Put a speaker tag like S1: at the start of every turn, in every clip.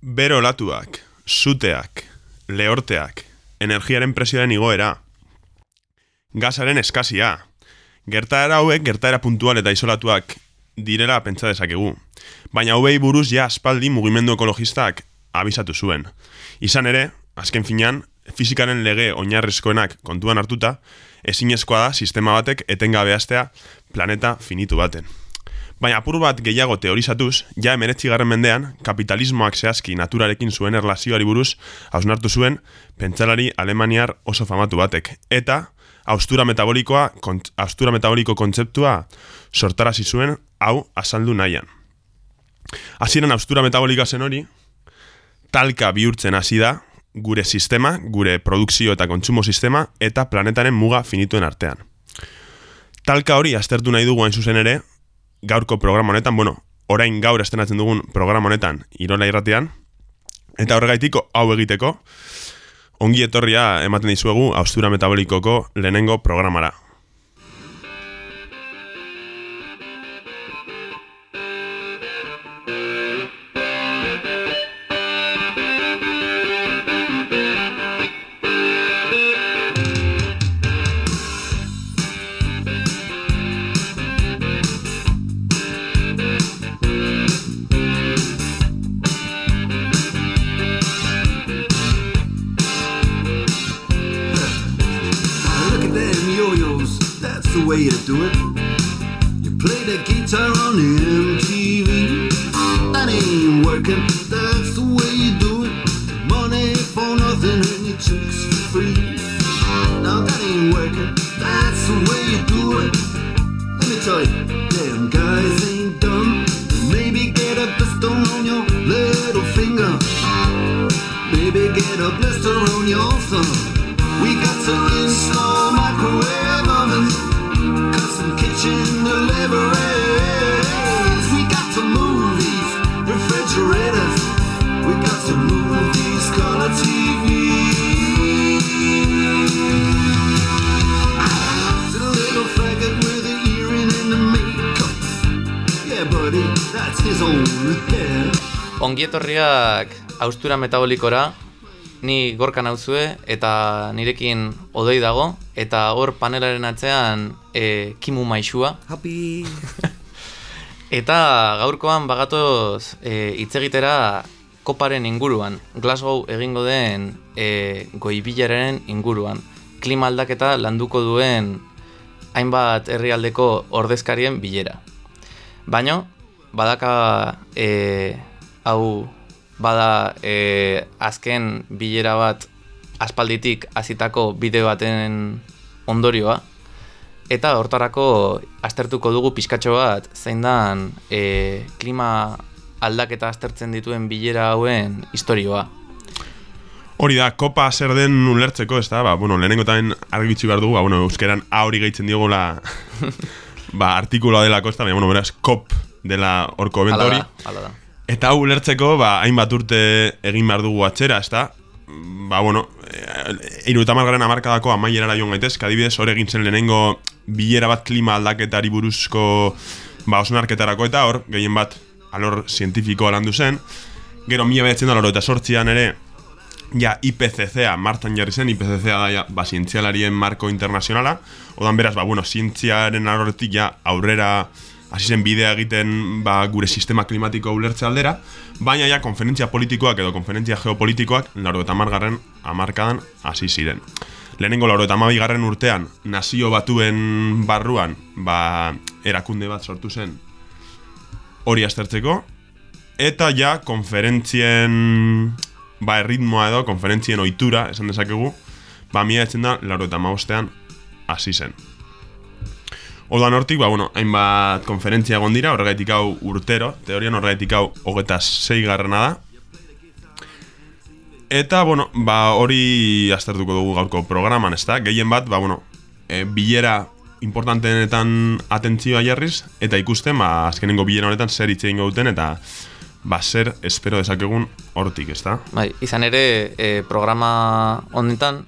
S1: Bero olatuak, zuteak, lehorteak, energiaren presioaren igoera, gazaren eskazia, gertaera hauek, gertaera puntual eta isolatuak direla pentsa dezakegu. Baina hauei buruz ja aspaldi mugimendu ekologistak abisatu zuen. Izan ere, azken finean, fizikaren lege oinarrizkoenak kontuan hartuta, ezinezkoa da sistema batek etengabe hastea planeta finitu baten. Baina apur bat gehiago teorizatuz, ja emeretzi garren mendean, kapitalismoak zehazki naturarekin zuen erlazioari buruz, hausnartu zuen, pentsalari alemaniar oso famatu batek. Eta, austura metabolikoa, kont, austura metaboliko kontzeptua sortarazi zuen, hau azaldu nahian. Hasieran austura metabolika zen hori, talka bihurtzen hasi da, gure sistema, gure produkzio eta kontsumo sistema, eta planetaren muga finituen artean. Talka hori aztertu nahi dugu hain zuzen ere, gaurko programa honetan, bueno, orain gaur estenatzen dugun programa honetan irola irratean, eta horregaitiko hau egiteko, ongi etorria ematen dizuegu austura metabolikoko lehenengo programara.
S2: Do it.
S3: Ongietorriak austura metabolikora, ni gorka nauzue eta nirekin odei dago, eta hor panelaren atzean e, kimu maixua.
S4: Happy.
S3: Eta gaurkoan bagatoz e, hitz egitera koparen inguruan, Glasgow egingo den e, goibilaren inguruan. Klima aldaketa landuko duen hainbat herrialdeko ordezkarien bilera. Baino, badaka e, hau bada e, azken bilera bat aspalditik hasitako bideo baten ondorioa, eta hortarako aztertuko dugu pizkatxo bat zein dan e, klima aldaketa aztertzen dituen bilera hauen historioa.
S1: Hori da, kopa zer den ulertzeko, ez da, ba, bueno, lehenengotan argitzi behar dugu, ba, bueno, euskeran A hori gehitzen diogola, ba, artikuloa delako, ez da, baina, bueno, beraz, kop dela horko evento
S3: Hala
S1: hori.
S3: da, hala da.
S1: Eta hau ulertzeko, ba, hainbat urte egin behar dugu atxera, ez da? Ba, bueno, iru eta margaren amarkadako amaierara joan gaitez, adibidez hor egin zen lehenengo bilera bat klima aldaketari buruzko ba, osnarketarako eta hor, gehien bat alor zientifikoa landu zen. Gero mila behatzen da eta sortzian ere, ja IPCC-a martan jarri zen, IPCC-a da ja, ba, zientzialarien marko internazionala, odan beraz, ba, bueno, zientziaren alorretik ja aurrera hasi zen bidea egiten ba, gure sistema klimatiko ulertze aldera, baina ja konferentzia politikoak edo konferentzia geopolitikoak laro eta margarren amarkadan hasi ziren. Lehenengo laro eta garren urtean nazio batuen barruan ba, erakunde bat sortu zen hori aztertzeko, eta ja konferentzien ba, erritmoa edo konferentzien ohitura esan dezakegu, ba, mila etzen da laro eta mabostean hasi zen. Odan hortik, ba, bueno, hainbat konferentzia egon dira, horregaitik hau urtero, teorian horregaitik hau hogeta zei garrana da. Eta, bueno, ba, hori aztertuko dugu gaurko programan, ez da? Gehien bat, ba, bueno, e, bilera importanteenetan atentzioa jarriz, eta ikusten, ba, azkenengo bilera honetan zer hitz egingo duten, eta ba, zer espero dezakegun hortik, ez da?
S3: Bai, izan ere, e, programa honetan,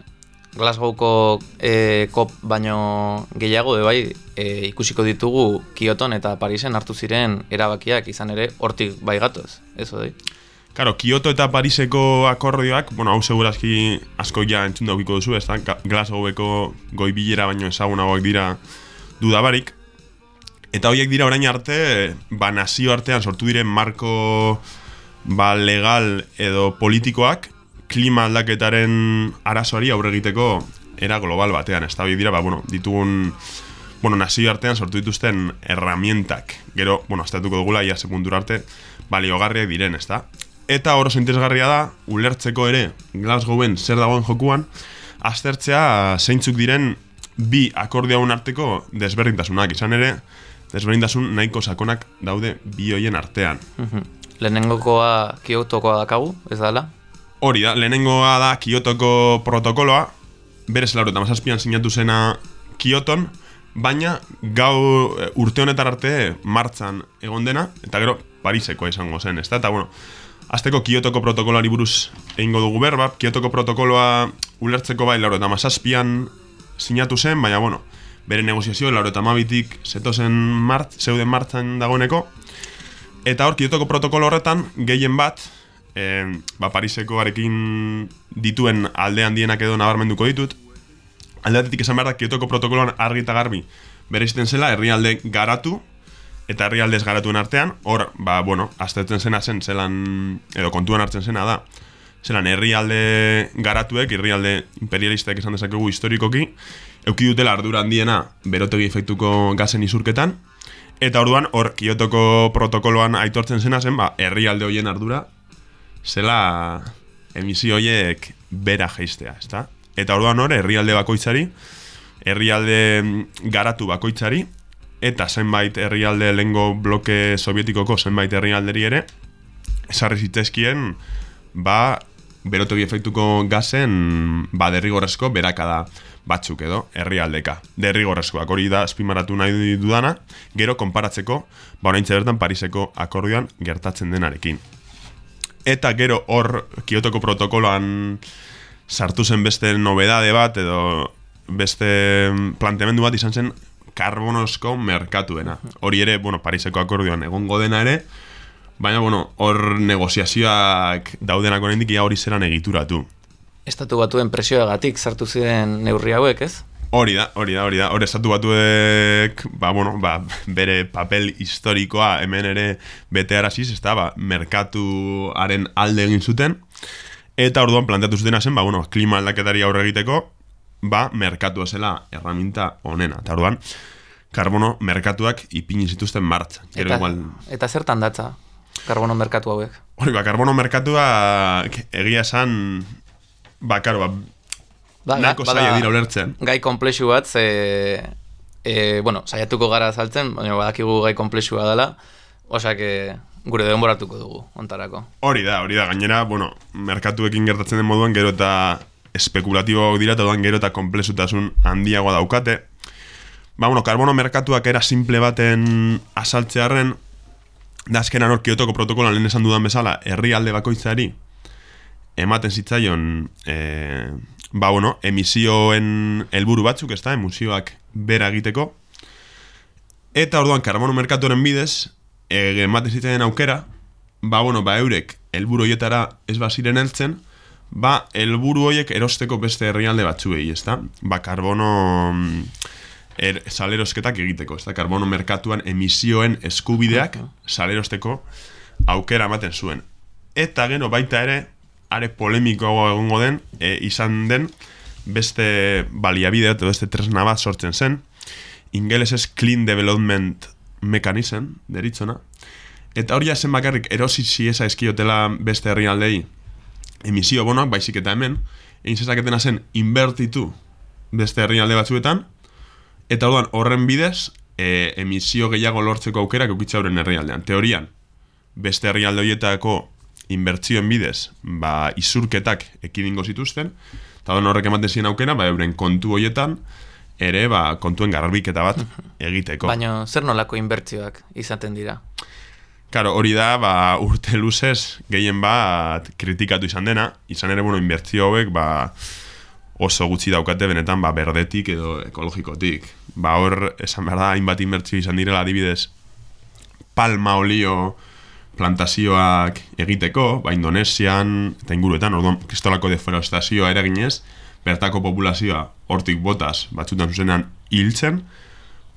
S3: Glasgowko e, kop baino gehiago, e, bai, e, ikusiko ditugu Kyoton eta Parisen hartu ziren erabakiak izan ere hortik bai gatoz, ez odei?
S1: Karo, Kyoto eta Pariseko akordioak, bueno, hau segurazki asko ja entzun daukiko duzu, ez da? Glasgoweko goi bilera baino ezagunagoak dira dudabarik. Eta horiek dira orain arte, ba, nazio artean sortu diren marko ba, legal edo politikoak klima aldaketaren arazoari aurre egiteko era global batean. Ez da, dira, ba, bueno, ditugun bueno, nazio artean sortu dituzten herramientak. Gero, bueno, estatuko dugula, ia sekundur arte, baliogarriak diren, ez da? Eta hor oso da, ulertzeko ere, Glasgowen zer dagoen jokuan, aztertzea zeintzuk diren bi akordio hauen arteko desberdintasunak. Izan ere, desberdintasun nahiko sakonak daude bi hoien artean.
S3: Mhm. Lehenengokoa Kyotokoa dakagu, ez dala?
S1: Hori da, lehenengoa da Kiotoko protokoloa, berez lauro eta sinatu zena Kioton, baina gau e, urte honetar arte martzan egon dena, eta gero Parisekoa izango zen, ezta? Eta bueno, azteko Kiotoko protokoloari buruz egingo dugu berba, Kiotoko protokoloa ulertzeko bai lauro eta sinatu zen, baina bueno, bere negoziazio lauro eta mabitik zetozen mart, zeuden martzan dagoeneko, Eta hor, Kiotoko protokolo horretan, gehien bat, eh, ba, Pariseko arekin dituen alde handienak edo nabarmenduko ditut. Alde batetik esan behar da, Kiotoko protokoloan argi eta garbi bere zela, herrialde garatu, eta herrialde garatuen artean, hor, ba, bueno, aztertzen zena zen, zelan, edo kontuan hartzen zena da, zelan herrialde garatuek, herrialde imperialistak esan dezakegu historikoki, euki dutela ardura handiena berotegi efektuko gazen isurketan, Eta orduan, hor, Kiotoko protokoloan aitortzen zena zen, ba, herrialde hoien ardura, zela emisio hoiek bera jaistea, ezta? Eta orduan hor, herrialde bakoitzari, herrialde mm, garatu bakoitzari, eta zenbait herrialde lengo bloke sovietikoko zenbait herrialderi ere, esarri zitezkien, ba, berotogi efektuko gazen, ba, derrigorrezko berakada batzuk edo, herrialdeka. Derrigorrezkoak hori da azpimarratu nahi dudana, gero konparatzeko, ba, oraintxe bertan Pariseko akordioan gertatzen denarekin. Eta gero hor Kiotoko protokoloan sartu zen beste nobedade bat edo beste planteamendu bat izan zen karbonosko merkatuena. Hori ere, bueno, Pariseko akordioan egongo dena ere, baina, bueno, hor negoziazioak daudenak oraindik ia hori zeran egituratu.
S3: Estatu batuen presioagatik sartu ziren neurri hauek, ez?
S1: Hori da, hori da, hori da. Hor estatu batuek, ba, bueno, ba, bere papel historikoa hemen ere bete araziz, ez da, ba, merkatuaren alde egin zuten. Eta orduan planteatu zutena zen, ba, bueno, klima aldaketari aurre egiteko, ba, merkatu zela erraminta onena. Eta orduan, karbono merkatuak ipini zituzten martza. Gero
S3: Eta,
S1: igual,
S3: eta zertan datza karbono merkatu hauek?
S1: hori, ba, karbono merkatua egia esan, ba, karo, ba,
S3: Ba,
S1: nahiko zaila dira ulertzen.
S3: Gai komplexu bat, ze, e, bueno, saiatuko gara azaltzen, baina badakigu gai komplexua dela, osak gure denboratuko dugu, ontarako.
S1: Hori da, hori da, gainera, bueno, merkatuekin gertatzen den moduan gero eta espekulatiboak dira, eta gero eta komplexutasun handiagoa daukate. Ba, bueno, karbono merkatuak era simple baten asaltzearen, da azkenan hor Kiotoko protokoloan lehen esan dudan bezala, herrialde bakoitzari ematen zitzaion, e, ba, bueno, emisioen helburu batzuk, ez da, emisioak bera egiteko, Eta orduan karbono merkatuaren bidez, e, ematen zitzaien aukera, ba, bueno, ba, eurek helburu hoietara ez baziren heltzen, ba, helburu hoiek erosteko beste herrialde batzuei, ezta? Ba, karbono mm, er, salerosketak egiteko, ezta? Karbono merkatuan emisioen eskubideak salerosteko aukera ematen zuen. Eta gero baita ere, are polemikoago egongo den, e, izan den, beste baliabide edo beste tresna bat sortzen zen, ingelesez Clean Development Mechanism, deritzona. Eta hori zen bakarrik erosi ziesa eskiotela beste herrialdei emisio bonoak, baizik eta hemen, egin zezaketena zen inbertitu beste herrialde batzuetan, eta orduan horren bidez, e, emisio gehiago lortzeko aukerak horren herrialdean. Teorian, beste herrialde horietako inbertzioen bidez, ba, isurketak ekidingo zituzten, eta horrek ematen ziren aukera, ba, euren kontu horietan, ere, ba, kontuen garbiketa bat egiteko.
S3: Baina zer nolako inbertsioak izaten dira?
S1: Karo, hori da, ba, urte luzez gehien bat kritikatu izan dena, izan ere, bueno, inbertzio hauek, ba, oso gutxi daukate benetan, ba, berdetik edo ekologikotik. Ba, hor, esan behar da, hainbat inbertzio izan direla, adibidez, palma olio plantazioak egiteko, ba, Indonesian eta inguruetan, orduan, kristolako deforestazioa eraginez, bertako populazioa hortik botaz, batzutan zuzenean hiltzen,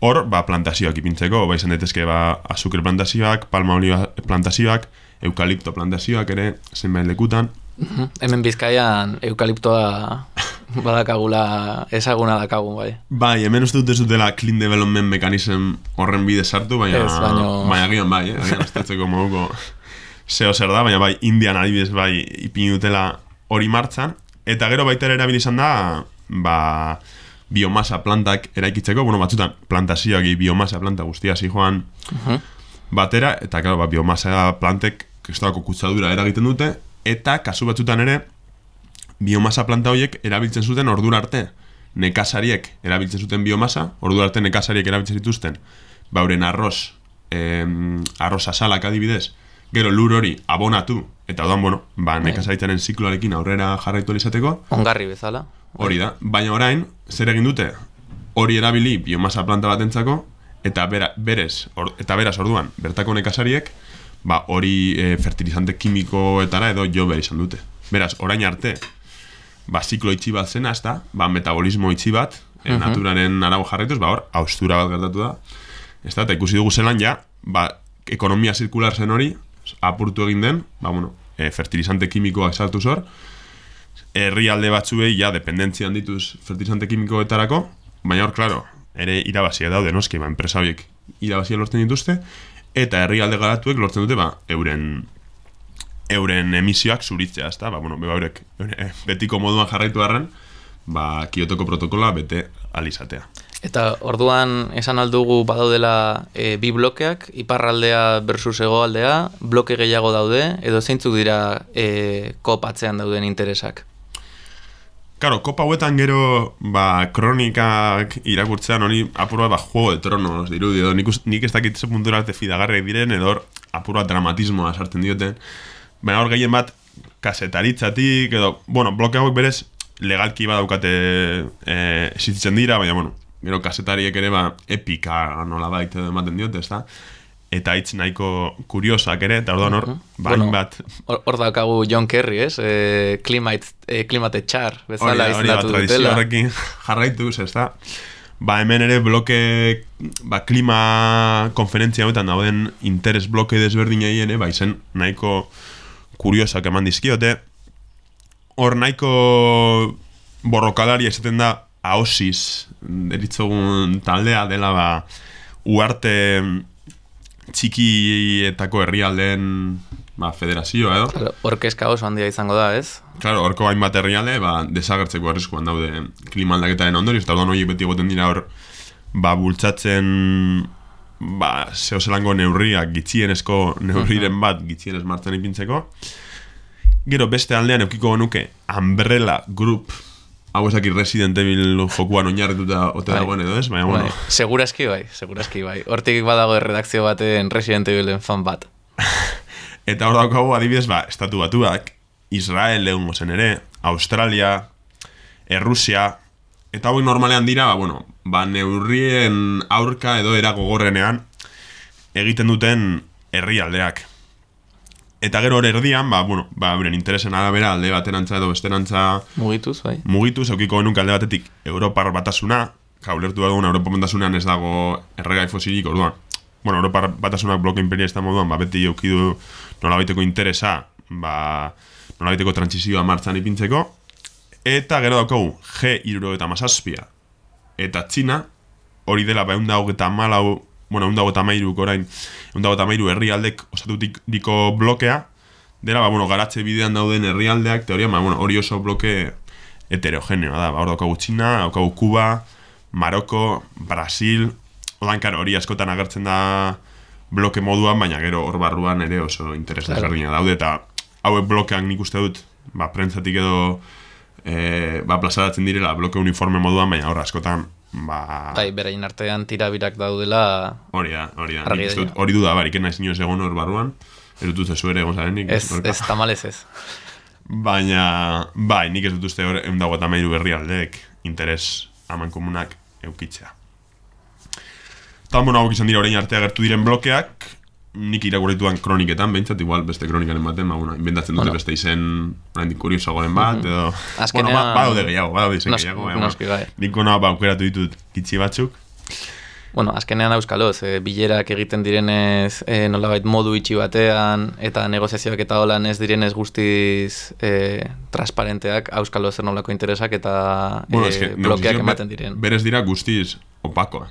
S1: hor, ba, plantazioak ipintzeko, ba, izan daitezke, ba, azukre plantazioak, palma olioa plantazioak, eukalipto plantazioak ere, zenbait lekutan,
S3: Mhm. Hemen bizkaian eukaliptoa badakagula ezaguna dakagun, bai.
S1: Bai, hemen uste dut ez dutela clean development mechanism horren bide sartu, baina...
S3: Ez, baino-
S1: Baina agian bai, eh? agian aztertzeko moduko zeo zer da, baina bai, Indian adibidez bai ipini dutela hori martzan, eta gero baita ere erabili izan da, ba, biomasa plantak eraikitzeko, bueno, batzutan plantazioak biomasa planta guztia joan
S3: Mhm.
S1: batera, eta claro, ba, biomasa plantek kristolako kutsadura eragiten dute, eta kasu batzutan ere, biomasa planta horiek erabiltzen zuten ordura arte. Nekazariek erabiltzen zuten biomasa, ordura arte nekazariek erabiltzen zituzten. Bauren arroz, em, arroz asalak adibidez, gero lur hori abonatu, eta odan, bueno, ba, nekazaritzaren zikloarekin aurrera jarraitu ahal izateko,
S3: Ongarri bezala.
S1: hori da. Baina orain, zer egin dute, hori erabili biomasa planta batentzako, eta bera, berez, or, eta beraz orduan, bertako nekazariek, ba, hori e, fertilizante kimikoetara edo jo behar izan dute. Beraz, orain arte, ba, ziklo itxi bat zena, ez da, ba, metabolismo itxi bat, e, naturaren arau jarraituz, ba, hor, austura bat gertatu da, ez da, eta ikusi dugu zelan ja, ba, ekonomia zirkular zen hori, apurtu egin den, ba, bueno, e, fertilizante kimikoak sartu zor, herrialde batzuei ja dependentzian dituz fertilizante kimikoetarako, baina hor, klaro, ere irabaziak daude, noski, ba, enpresa horiek irabaziak lortzen dituzte, eta herrialde garatuek lortzen dute, ba, euren euren emisioak zuritzea, ezta? Ba, bueno, be, eurek, eure- betiko moduan jarraitu harren, ba, kiotoko protokola bete alizatea.
S3: Eta orduan esan aldugu badaudela e, bi blokeak, iparraldea versus hegoaldea, bloke gehiago daude, edo zeintzuk dira e, kopatzean dauden interesak.
S1: Karo, kopa hauetan gero, ba, kronikak irakurtzean hori apur ba, juego de tronos dirudi, edo nik, nik ez dakit ze puntura arte fidagarriak diren, edo hor apur bat dramatismoa sartzen dioten. Baina hor gehien bat, kasetaritzatik, edo, bueno, bloke hauek berez, legalki badaukate e, existitzen dira, baina, bueno, gero kasetariek ere, ba, epika nola baita ematen diote, ez da? Eta hitz nahiko kuriosak ere, eta orduan hor, ba,
S3: Bueno,
S1: hainbat,
S3: Hor, hor daukagu John Kerry, ez? E, climate, e, climate txar,
S1: Hori
S3: bezala izendatu dutela.
S1: horrekin jarraituz, ez da? Ba, hemen ere bloke, ba, klima konferentzia hauetan dauden interes bloke desberdinei ere, ba, izen nahiko kuriosak eman dizkiote. Hor nahiko borrokalari esaten da aosis, deritzogun taldea dela, ba, uarte txikietako herrialdeen ba, federazioa edo.
S3: Claro, Orkeska oso handia izango da, ez?
S1: Claro, horko hainbat herrialde, ba, desagertzeko arriskuan daude klima aldaketaren ondorioz, eta orduan horiek beti egoten dira hor, ba, bultzatzen, ba, zeo zelango neurriak, gitxienezko neurriren bat, gitxienez martzen ipintzeko. Gero beste aldean eukiko genuke Umbrella Group, hau ezakit Resident Evil jokuan oinarrituta ote
S3: Bai.
S1: dagoen edo ez, baina bueno,
S3: Bai, seguraski bai, seguraski bai. Hortik badago redakzio baten Resident Evilen fan bat.
S1: Eta hor daukagu adibidez, ba, estatu batuak, Israel egungo zen ere, Australia, Errusia, eta hauek normalean dira, ba, bueno, ba, neurrien aurka edo era gogorrenean egiten duten herrialdeak. Eta gero hor erdian, ba, bueno, ba, beren interesen arabera alde baterantza edo besterantza
S3: Mugituz, bai.
S1: mugituz, eukiko genuke alde batetik Europar batasuna, kaulertu dugun Europa batasunean ez dago erregai fosilik, orduan. Bueno, Europar batasunak bloke imperialista moduan, ba, beti eukidu nolabaiteko interesa, ba, nolabaiteko trantsizioa martzan ipintzeko, eta gero daukagu G iruro eta mazazpia, eta Txina, hori dela ba, eundau eta malau, bueno, eundau eta mairuk orain, eundau eta mairu herrialdek osatutik diko blokea, dela, ba, bueno, garatze bidean dauden herrialdeak, teoria, ba, bueno, hori oso bloke heterogeneoa da, ba, hor daukagu Txina, daukagu Kuba, Maroko, Brasil, odan, karo, hori askotan agertzen da bloke moduan, baina gero hor barruan ere oso interes
S3: Claro.
S1: desberdina daude, eta hauek blokeak nik uste dut, ba, prentzatik edo e, ba, plazaratzen direla bloke uniforme moduan, baina hor askotan, ba,
S3: Bai, berain artean tirabirak daudela,
S1: hori da, hori da,
S3: Argi
S1: nik uste dut,
S3: dago.
S1: hori duda, barik, ena inoz egon hor barruan, ez dut uste zuere egon zarenik,
S3: ez,
S1: Gorka?
S3: ez tamalez ez.
S1: Baina, bai, nik ez dut uste hor egun dago eta mairu herrialdeek interes haman komunak eukitzea. Eta, bueno, hauek izan dira orain arte agertu diren blokeak, nik irakurrituan kroniketan, behintzat, igual beste kronikaren baten, ba, bueno, inventatzen dute
S3: Bueno.
S1: beste izen, oraindik kuriosagoren bat, edo...
S3: Azkenean-
S1: Bueno, ba, badaude gehiago, badaude izen
S3: Nos-
S1: gehiago, baina,
S3: noski bai.
S1: Nik ona ba, aukeratu ditut kitzi batzuk.
S3: Bueno, azkenean auskaloz, e, bilerak egiten direnez e, nolabait modu itxi batean eta negoziazioak eta holan ez direnez guztiz e, transparenteak auskalo zer nolako interesak eta
S1: Bueno,
S3: e, blokeak ematen diren.
S1: Berez dira guztiz opakoa.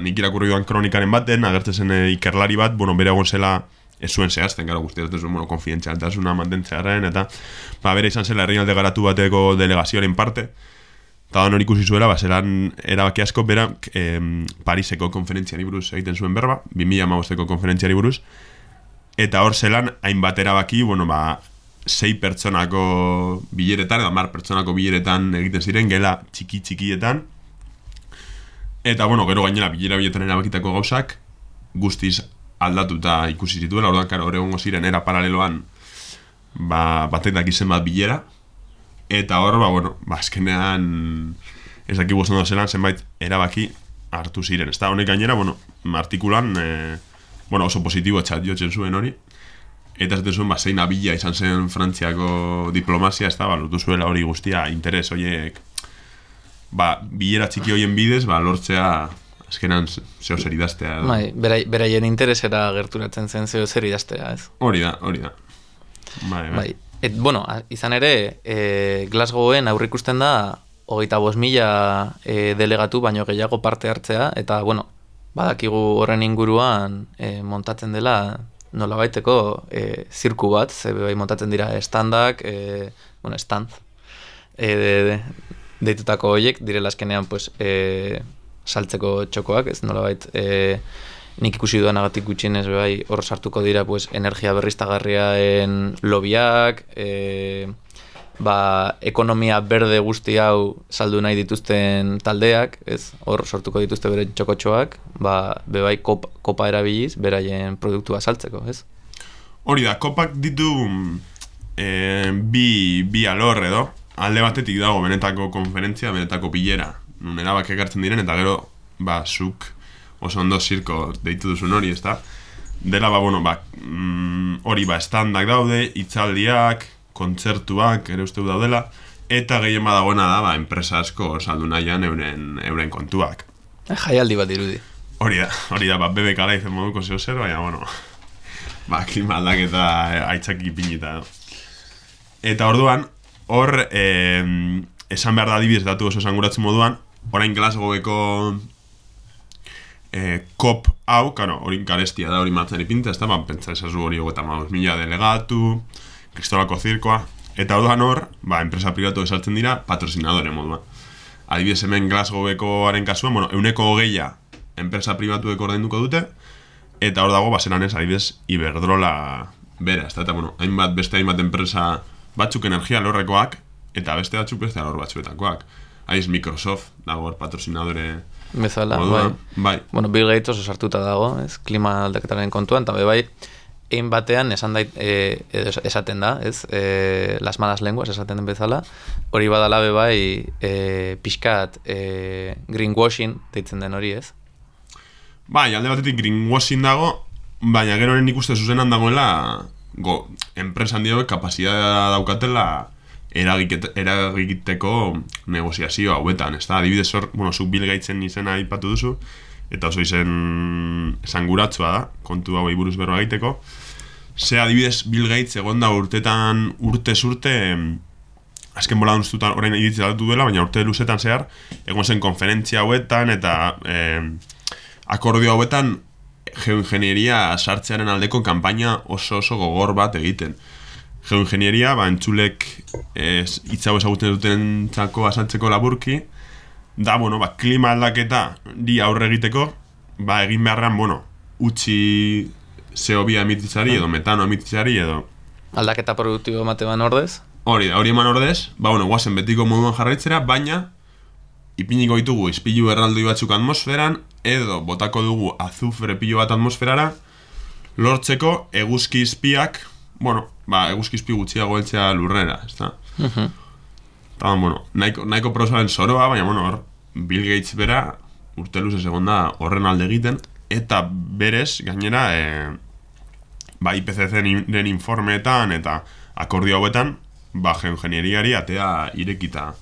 S1: Nik irakurri duan kronikaren baten, agertzen zen eh, ikerlari bat, bueno, bere egon zela ez zuen zehazten, gara guztiz ez zuen, bueno, konfidentzialtasuna mantentzearen, eta ba, bere izan zela herrialde garatu bateko delegazioaren parte, eta hori ikusi zuela, ba, zelan erabaki asko, bera, em, Pariseko konferentziari buruz egiten zuen berba, 2008ko konferentziari buruz, eta hor zelan hainbat erabaki, bueno, ba, sei pertsonako bileretan, edo mar pertsonako bileretan egiten ziren, gela txiki txikietan, eta, bueno, gero gainera bilera biletan erabakitako gauzak, guztiz aldatuta ikusi zituela, orduan, karo, egongo ziren, era paraleloan, ba, batek daki zenbat bilera, eta hor, ba, bueno, ba, azkenean, ez dakigu oso zelan, zenbait erabaki hartu ziren. Ez da, honek gainera, bueno, artikulan, e, bueno, oso positibo txat jotzen zuen hori, eta esaten zuen, ba, zein abila izan zen Frantziako diplomazia, ez da, ba, lortu zuela hori guztia, interes horiek, ba, bilera txiki horien bidez, ba, lortzea, azkenan, zeo zer idaztea.
S3: Bai, berai, beraien interesera gerturatzen zen zeo zer idaztea, ez?
S1: Hori da, hori da. Bai, bai.
S3: Bai. Et, bueno, izan ere, e, Glasgowen aurrikusten da hogeita bost mila e, delegatu baino gehiago parte hartzea, eta, bueno, badakigu horren inguruan e, montatzen dela nolabaiteko e, zirku bat, ze bai montatzen dira estandak, e, bueno, stand, e, de, de, deitutako horiek, direla azkenean, pues, e, saltzeko txokoak, ez nolabait, e, nik ikusi duanagatik gutxienez bai hor sartuko dira pues energia berriztagarriaen lobiak, e, ba, ekonomia berde guzti hau saldu nahi dituzten taldeak, ez? Hor sortuko dituzte bere txokotxoak, ba, bebai kop, kopa erabiliz beraien produktua saltzeko, ez?
S1: Hori da, kopak ditu e, bi, bi alor edo, alde batetik dago benetako konferentzia, benetako bilera, nun erabak ekartzen diren, eta gero, ba, zuk oso ondo zirko deitu duzun hori, ez da? Dela, ba, bueno, ba, mm, hori, ba, estandak daude, hitzaldiak, kontzertuak, ere uste du daudela, eta gehien badagoena da, ba, enpresa asko saldu nahian euren, euren kontuak.
S3: Jaialdi bat dirudi.
S1: Hori da, hori da, ba, bebek ala izen moduko zeo zer, baina, bueno, ba, klima aldaketa eh, aitzaki pinita. Eta orduan, hor, eh, esan behar da adibidez datu oso esanguratzen moduan, orain Glasgoweko eh, kop hau, karo, hori garestia da hori martzen ipinta, ez da, ba, pentsa esazu hori hogeta maus mila delegatu, kristolako zirkoa, eta orduan hor, ba, enpresa privatu esaltzen dira, patrocinadore moduan. Adibidez hemen Glasgowkoaren kasuan, bueno, euneko hogeia enpresa pribatuek ordainduko dute, eta hor dago, baseran ez, adibidez, Iberdrola bera, ez da, eta, bueno, hainbat, beste hainbat enpresa batzuk energia lorrekoak, eta beste batzuk beste alor batzuetakoak. Aiz Microsoft, dago patrocinadore
S3: Bezala, bai.
S1: bai.
S3: Bueno, Bill Gates oso sartuta dago, ez? Klima aldaketaren kontuan, eta be bai, egin batean esan dait, e, esaten da, ez? E, las malas lenguas esaten den bezala, hori badala be bai, e, pixkat e, greenwashing deitzen den hori, ez?
S1: Bai, alde batetik greenwashing dago, baina gero nik uste zuzenan dagoela go, enpresan dioek kapazitatea daukatela eragikiteko negoziazio hauetan, ez da? Adibidez hor, bueno, zuk Bill izena aipatu duzu, eta oso izen esanguratsua da, kontu hauei buruz berroa egiteko. Ze adibidez Bill Gates egonda urtetan, urtez urte, em, azken bola duztutan orain iritzi datu duela, baina urte luzetan zehar, egon zen konferentzia hauetan eta eh, akordio hauetan geoingenieria sartzearen aldeko kanpaina oso oso gogor bat egiten. Geoingenieria, ba, entzulek ez, hitz hau ezagutzen duten txako asaltzeko laburki, da, bueno, ba, klima aldaketa di aurre egiteko, ba, egin beharrean, bueno, utzi CO2 emititzari edo metano emititzari edo
S3: Aldaketa produktibo emate ban ordez,
S1: Hori da, hori eman ordez, ba, bueno, guazen betiko moduan jarraitzera, baina ipiniko ditugu izpilu erraldoi batzuk atmosferan, edo botako dugu azufre pilo bat atmosferara, lortzeko eguzki izpiak, bueno, ba, eguzki izpi gutxiago heltzea lurrera, ez da? Eta, bueno, nahiko, nahiko prosaren soroa, baina, bueno, hor, Bill Gates bera, urte luzez egon da horren alde egiten, eta berez, gainera, e, ba, IPCC-ren informeetan eta akordio hauetan, ba, geoingenieriari atea irekita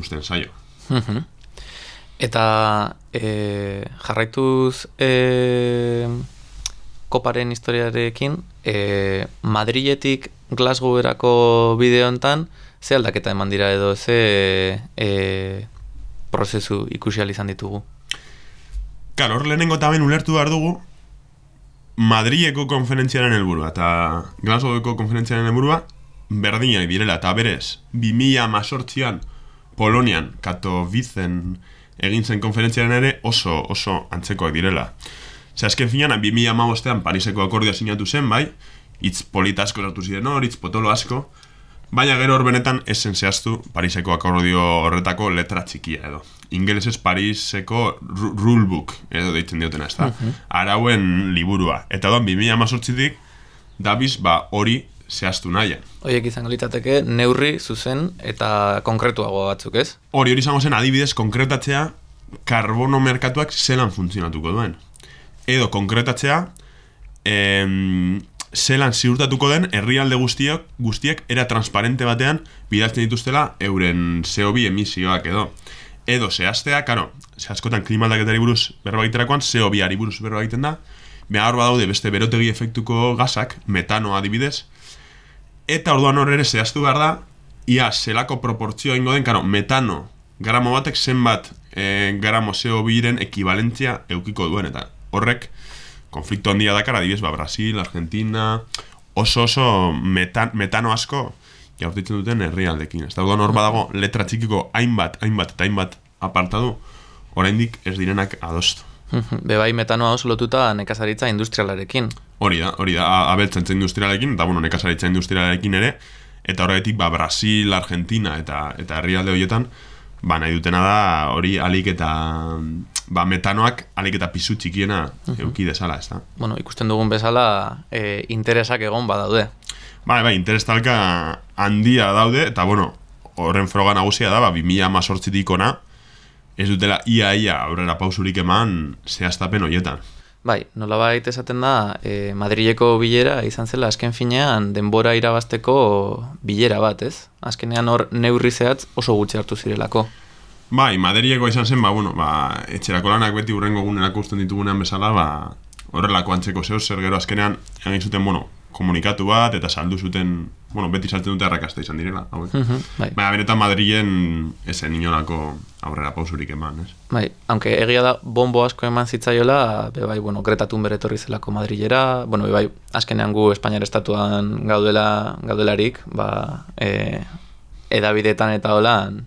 S1: usten zaio.
S3: Mhm. Eta e, jarraituz e, koparen historiarekin, e, Madriletik Glasgowerako bideo hontan, ze aldaketa eman dira edo ze e, prozesu ikusi ahal izan ditugu.
S1: Karo, hor lehenengo eta ben ulertu behar dugu, Madrileko konferentziaren helburua eta Glasgoweko konferentziaren helburua berdinak direla eta berez 2018an Polonian Katowizen egin zen konferentziaren ere oso oso antzekoak direla. Zer, azken finan, 2015ean Pariseko akordioa sinatu zen, bai, hitz polita asko sartu ziren hor, hitz potolo asko, baina gero hor benetan esen zehaztu Pariseko akordio horretako letra txikia edo. Ingelesez Pariseko ru- rulebook edo deitzen diotena, ez da? Arauen liburua. Eta doan, 2018tik, dabiz, ba, hori zehaztu nahian.
S3: Hoiek izango litzateke neurri zuzen eta konkretuago batzuk, ez?
S1: Hori hori izango zen adibidez konkretatzea karbono merkatuak zelan funtzionatuko duen. Edo konkretatzea em, zelan ziurtatuko den herrialde guztiok, guztiek era transparente batean bidaltzen dituztela euren CO2 emisioak edo. Edo zehaztea, karo, ze askotan klima aldaketari buruz berba egiterakoan CO2ari buruz berba egiten da, behar badaude beste berotegi efektuko gasak, metanoa adibidez, Eta orduan hor ere zehaztu behar da, ia zelako proportzioa ingo den, karo, metano, gramo batek zenbat e, gramo CO2-ren ekibalentzia eukiko duen, eta horrek konflikto handia dakar, adibidez, ba, Brasil, Argentina, oso oso metan, metano asko jaurtitzen duten herrialdekin. Ez da, orduan hor badago letra txikiko hainbat, hainbat eta hainbat apartadu, oraindik ez direnak adostu.
S3: Bebai metanoa oso lotuta nekazaritza industrialarekin.
S1: Hori da, hori da, a- abeltzentza industrialekin, eta bueno, nekazaritza industrialekin ere, eta horretik, ba, Brasil, Argentina eta eta herrialde horietan, ba, nahi dutena da, hori alik eta, ba, metanoak alik eta pisu txikiena euki desala, ez da.
S3: Bueno, ikusten dugun bezala e, interesak egon badaude.
S1: Bai, bai, interes talka handia daude, eta bueno, horren froga nagusia da, ba, 2018tik ona, ez dutela ia-ia aurrera pausurik eman zehaztapen horietan.
S3: Bai, nolabait esaten da, e, Madrileko bilera izan zela azken finean denbora irabazteko bilera bat, ez? Azkenean hor neurri zehatz oso gutxi hartu zirelako.
S1: Bai, Maderieko izan zen, ba, bueno, ba, etxerako lanak beti urrengo gunerako usten ditugunean bezala, ba, horrelako antzeko zeo, zer gero azkenean egin zuten, bueno, komunikatu bat, eta saldu zuten, bueno, beti saltzen dute arrakasta izan direla, hauek.
S3: Mhm, bai.
S1: Baina benetan Madrilen esen inolako aurrera pausurik eman, ez?
S3: Bai, aunque egia da bombo asko eman zitzaiola, be bai, bueno, Greta Thunberg etorri zelako Madrilera, bueno, be bai, azkenean gu Espainiar estatuan gaudela, gaudelarik, ba, e, edabidetan eta holan,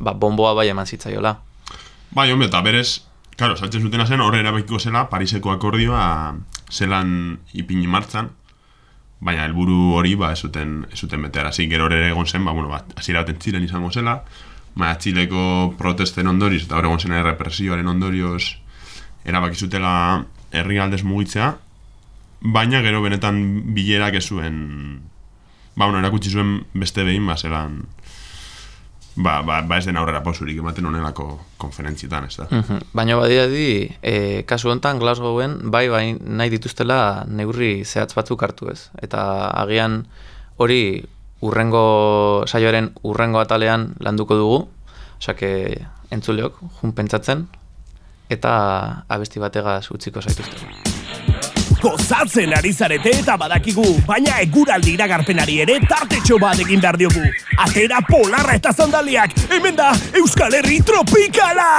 S3: ba, bomboa bai eman zitzaiola.
S1: Bai, hombre, eta berez, claro, saltzen zutena zen, horre erabakiko zela, Pariseko akordioa zelan ipini martzan, baina helburu hori ba ez zuten ez zuten betearazi gero ere egon zen ba bueno ba hasiera baten Txilen izango zela. Baina Txileko protesten ondorioz eta hor egon zen errepresioaren ondorioz erabaki zutela herrialdez mugitzea. Baina gero benetan bilerak ez zuen ba bueno erakutsi zuen beste behin ba zelan ba, ba, ba ez den aurrera pausurik ematen honelako konferentzietan, ez da.
S3: Mhm. Baina badiradi, e, kasu honetan Glasgowen bai bai nahi dituztela neurri zehatz batzuk hartu ez. Eta agian hori urrengo saioaren urrengo atalean landuko dugu, osake entzuleok jun pentsatzen eta abesti bategaz utziko zaituzte.
S4: Gozatzen ari zarete eta badakigu, baina eguraldi iragarpenari ere tartetxo bat egin behar diogu. Atera polarra eta sandaliak, hemen da Euskal Herri Tropikala!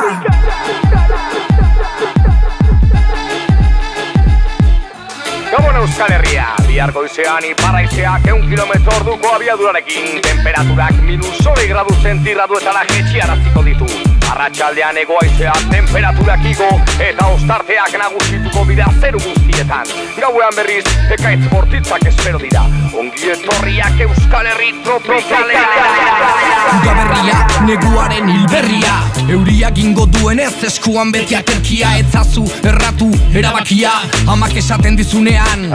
S5: Gabon Euskal Herria, bihar goizean iparaizeak eun kilometro orduko abiadurarekin, temperaturak minus hori gradu zentirraduetara jetxiaraziko ditu. Arratxaldean egoaizeak temperaturak igo eta ostarteak nagusituko dira zeru guztietan. Gauean berriz, ekaitz bortitzak espero dira. Ongi etorriak Euskal Herri tropikalera!
S6: Udaberria, neguaren hilberria Euria gingo duenez eskuan beti aterkia Etzazu erratu erabakia Amak esaten dizunean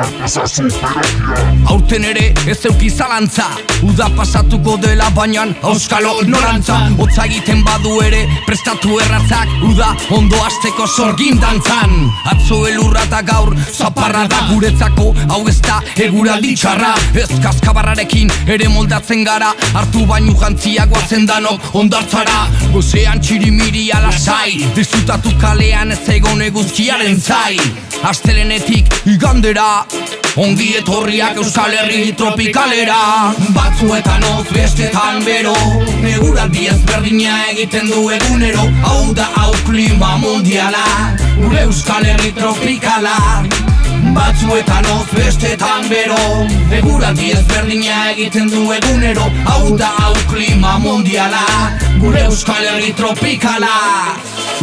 S6: Aurten ere ez euki zalantza Uda pasatuko dela baina auskalo norantza Otza egiten badu ere prestatu erratzak Uda ondo asteko sorgin dantzan. Atzo elurra eta gaur zaparra da guretzako Hau ez da eguraldi txarra. Ez kaskabarrarekin ere moldatzen gara Hartu bainu jantzia guazen danok ondartzara. Gozean txirimiri alasai Disfrutatu kalean ez egon eguzkiaren zai. Astelenetik igandera Ongi etorriak Euskal Herri tropikalera. Batzuetan oz bestetan bero Neguraldi ezberdina egiten du egunero Hau da hau klima mundiala Gure Euskal Herri tropikala. Batzuetan oz bestetan bero Eguraldi ezberdina egiten du egunero Hau da hau klima mundiala Gure Euskal Herri tropikala.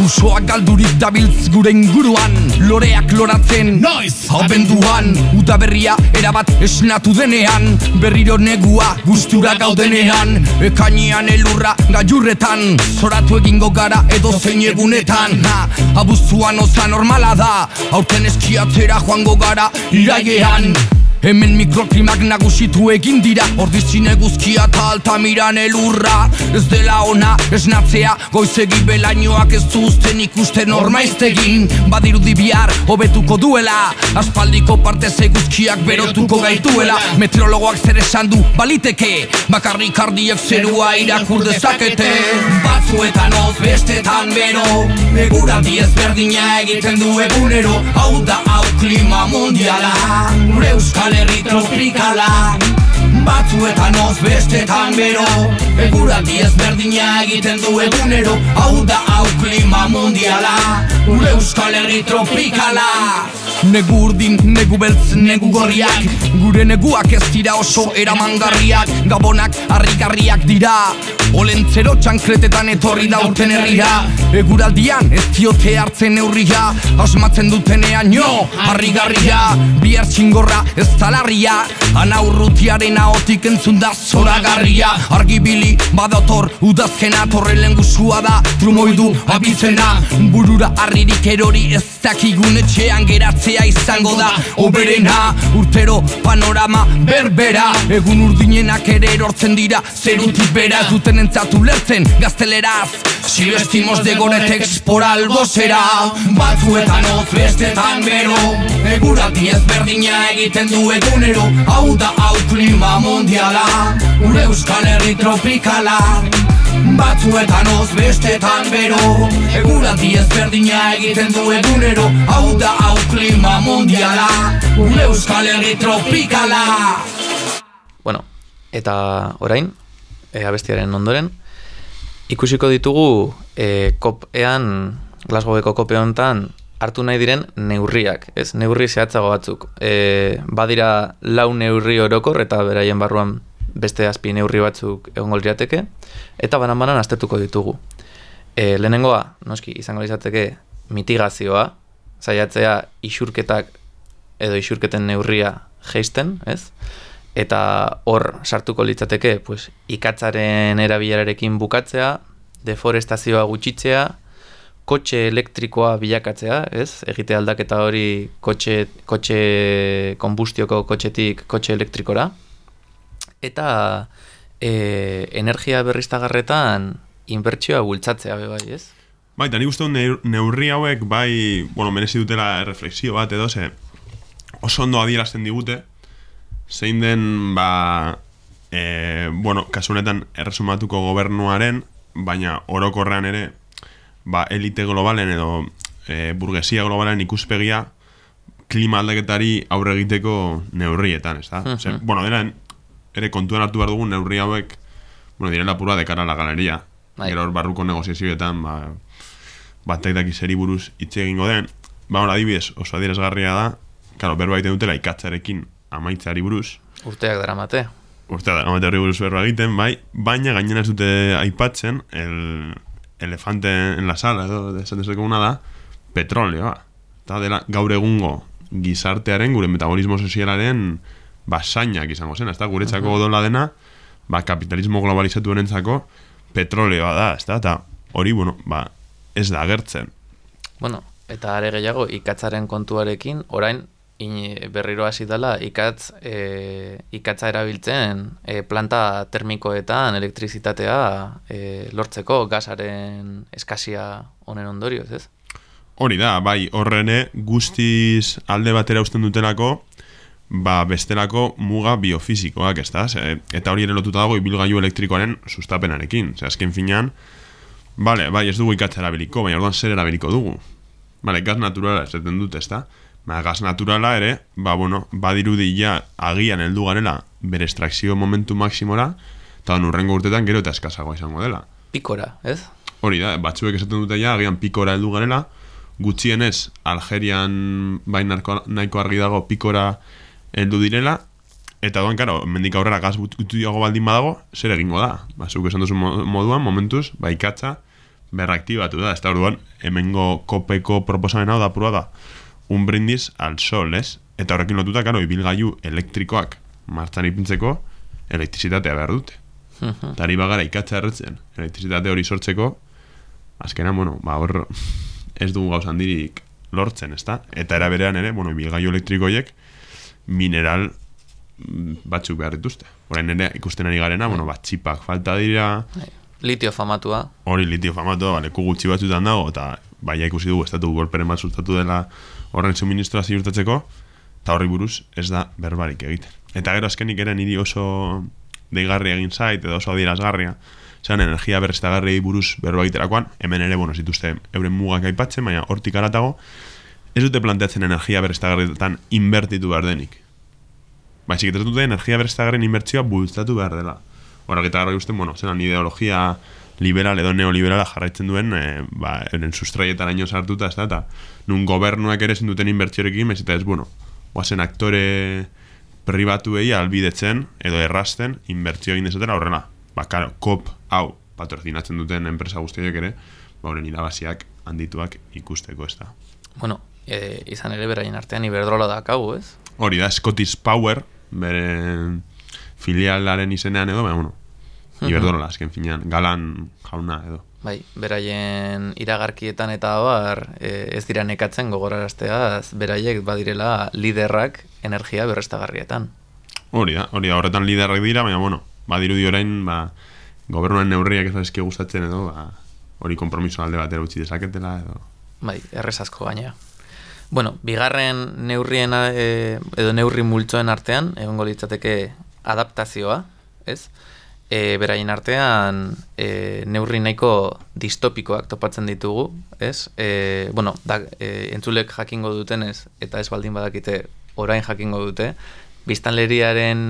S6: Usoak galdurik dabiltz gure inguruan Loreak loratzen Noiz? Abenduan. Uda berria erabat esnatu denean Berriro negua gustura gaudenean. Ekainean elurra gailurretan Zoratu egingo gara edo zein egunetan. ha, Abuztuan oza normala da Aurten eskiatzera joango gara iraigean Hemen mikroklimak nagusitu egin dira Ordizin eguzkia eta altamiran elurra. Ez dela ona esnatzea Goizegi belainoak ez duzten ikusten ormaiztegin Badirudi bihar hobetuko duela. Aspaldiko partez eguzkiak berotuko gaituela. Meteorologoak zer esan du baliteke. Bakarrik ardiek zerua irakur dezakete. Batzuetan oz bestetan bero. Eguraldi ezberdina egiten du egunero. Hau da hau klima mundiala. Gure Euskal Herri tropikala Batzuetan oz bestetan bero. Eguraldi ezberdina egiten du egunero. Hau da hau klima mundiala. Gure Euskal Herri tropikala. Negu urdin, negu beltz, negu gorriak. Gure neguak ez dira oso eramangarriak. Gabonak harrigarriak dira. Olentzero txankletetan etorri da urten Eguraldian ez diote hartzen neurria. Asmatzen dutenean jo, harrigarria. Bihar txingorra ez talarria Ana urrutiaren ahotik entzun da zoragarria Argibili badator udazkena Torrelen guzua da trumoidu abizena. Burura harririk erori ez dakigun etxean geratzea izango da. Oberena urtero panorama berbera. Egun urdinenak ere erortzen dira zerutik bera Ez duten entzatu lertzen gazteleraz Si vestimos de goretex por algo será. Batzuetan oz bestetan bero. Eguraldi ezberdina egiten du egunero. Hau da hau klima mundiala Gure Euskal Herri tropikala. Batzuetan oz bestetan bero Eguraldi ezberdina egiten du egunero. Hau da hau klima mundiala Gure Euskal Herri tropikala.
S3: Bueno, eta orain, e, abestiaren ondoren, ikusiko ditugu e, kopean, Glasgoweko kope honetan, hartu nahi diren neurriak, ez? Neurri zehatzago batzuk. E, badira lau neurri orokor eta beraien barruan beste azpi neurri batzuk egongo lirateke, eta banan-banan aztertuko ditugu. E, lehenengoa, noski, izango izateke mitigazioa, saiatzea isurketak edo isurketen neurria geisten, ez? Eta hor sartuko litzateke, pues, ikatzaren erabilerarekin bukatzea, deforestazioa gutxitzea, kotxe elektrikoa bilakatzea, ez? Egite aldaketa hori kotxe, kotxe konbustioko kotxetik kotxe elektrikora. Eta e, energia berriztagarretan inbertsioa bultzatzea be bai, ez?
S1: Bai, uste dut neur- neurri hauek bai, bueno, merezi dutela refleksio bat edo, ze oso ondo adierazten digute, zein den, ba, e, bueno, kasu honetan erresumatuko gobernuaren, baina orokorrean ere, ba, elite globalen edo e, burgesia globalen ikuspegia klima aldaketari aurre egiteko neurrietan, ez da? Ze, bueno, dena, ere kontuan hartu behar dugun neurri hauek, bueno, direla pura de cara a la galeria.
S3: Bai.
S1: Gero barruko negoziazioetan, ba, batek daki zeri buruz hitz egingo den, ba, hor adibidez, oso adierazgarria da, karo, berba egiten dutela ikatzarekin amaitzari buruz,
S3: Urteak daramate.
S1: urte da, amaterri buruz berba egiten, bai, baina gainera ez dute aipatzen, el elefante en la sala, edo, esan dezakeguna da, petroleoa. Eta dela, gaur egungo gizartearen, gure metabolismo sozialaren basainak izango zen, ezta? Guretzako odola dena, ba, kapitalismo globalizatu honentzako petroleoa da, ez da, eta hori, bueno, ba, ez da agertzen.
S3: Bueno, eta are gehiago ikatzaren kontuarekin, orain in, berriro hasi dela ikatz, e, ikatza erabiltzen e, planta termikoetan elektrizitatea e, lortzeko gasaren eskasia honen ondorioz, ez?
S1: Hori da, bai, horrene guztiz alde batera usten dutelako, ba, bestelako muga biofizikoak, ez da? Ze- Eta hori ere lotuta dago ibilgailu elektrikoaren sustapenarekin. Ze, azken finean, Bale, bai, ez dugu ikatza erabiliko, baina orduan zer erabiliko dugu. Bale, gaz naturala esaten dut, ez da? Ba, gaz naturala ere, ba, bueno, badirudi ja agian heldu garela bere estrakzio momentu maksimora, eta urrengo urtetan gero eta eskazagoa izango dela.
S3: Pikora, ez?
S1: Hori da, batzuek esaten dute ja, agian pikora heldu garela, gutxienez, Algerian bai nahiko, argi dago pikora heldu direla, eta doan, karo, mendik aurrera gaz gutxiago baldin badago, zer egingo da? Ba, zuk esan duzu mo- moduan, momentuz, ba, ikatza, berraktibatu da, ez da orduan, hemengo kopeko proposamen hau da purua da, un brindis al sol, ez? Eta horrekin lotuta, karo, ibilgailu elektrikoak martzan ipintzeko, elektrizitatea behar dute. Eta ari bagara ikatza erretzen, elektrizitate hori sortzeko, azkenan, bueno, ba, hor ez dugu gauza handirik lortzen, ezta? Eta era berean ere, bueno, ibilgailu elektrikoiek mineral mm, batzuk behar dituzte. Orain ere ikusten ari garena, bueno, bat txipak falta dira,
S3: Litio famatua,
S1: hori litio famatu, ba, leku gutxi batzutan dago, eta baia ikusi dugu, estatu golperen bat sustatu dela horren suministroa ziurtatzeko, eta horri buruz ez da berbarik egiten. Eta gero azkenik ere niri oso deigarria egin zait, edo oso adierazgarria, zan energia berreztagarriei buruz berba egiterakoan, hemen ere, bueno, zituzte euren mugak aipatzen, baina hortik aratago, ez dute planteatzen energia berreztagarrietan inbertitu behar denik. Baizik ez dute energia berreztagarrien inbertsioa bultzatu behar dela. Horak eta gara ikusten, bueno, zelan ideologia liberal edo neoliberala jarraitzen duen, e, ba, euren sustraietaraino sartuta, ez da, eta nun gobernuak ere ezin duten inbertsiorekin, ez eta ez, bueno, oazen aktore pribatuei albidetzen edo errasten inbertsio egin dezatela horrela. Ba, karo, kop hau patrozinatzen duten enpresa guztiak ere, ba, horren irabaziak handituak ikusteko, ez da.
S3: bueno, e, izan ere beraien artean Iberdrola dakagu, ez?
S1: Hori da, Scottish Power, bere filialaren izenean edo, baina, bueno, Iberdrola, azken finean, galan jauna edo.
S3: Bai, beraien iragarkietan eta abar e, ez dira nekatzen gogorarazteaz, beraiek badirela liderrak energia berrestagarrietan.
S1: Hori da, hori da, horretan liderrak dira, baina, bueno, badirudi orain, ba, gobernuaren neurriak ez daizki gustatzen edo, ba, hori kompromiso alde batera utzi dezaketela edo.
S3: Bai, errezazko gaina. Bueno, bigarren neurrien e, edo neurri multzoen artean, egongo litzateke adaptazioa, ez? E, beraien artean e, neurri nahiko distopikoak topatzen ditugu, ez? E, bueno, da, e, entzulek jakingo dutenez, eta ez baldin badakite orain jakingo dute, biztanleriaren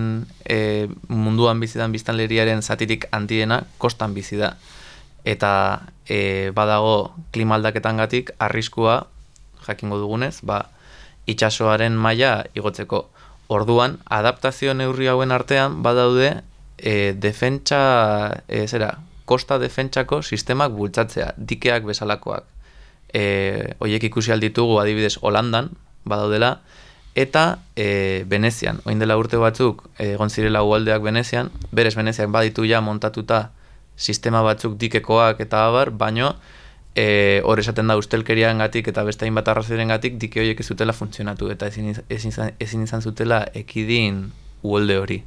S3: e, munduan bizidan biztanleriaren zatirik handiena kostan bizi da. Eta e, badago klima aldaketangatik arriskua jakingo dugunez, ba, itxasoaren maila igotzeko. Orduan, adaptazio neurri hauen artean badaude e, defentsa, e, zera, kosta defentsako sistemak bultzatzea, dikeak bezalakoak. E, oiek ikusi alditugu adibidez Holandan, badaudela, eta e, Venezian, oin dela urte batzuk, egon zirela ualdeak Venezian, berez Veneziak baditu ja montatuta sistema batzuk dikekoak eta abar, baino e, hor esaten da ustelkerian gatik eta beste hainbat arrazoiren gatik dike horiek ez zutela funtzionatu eta ezin, ezin, izan, ezin izan zutela ekidin uolde hori.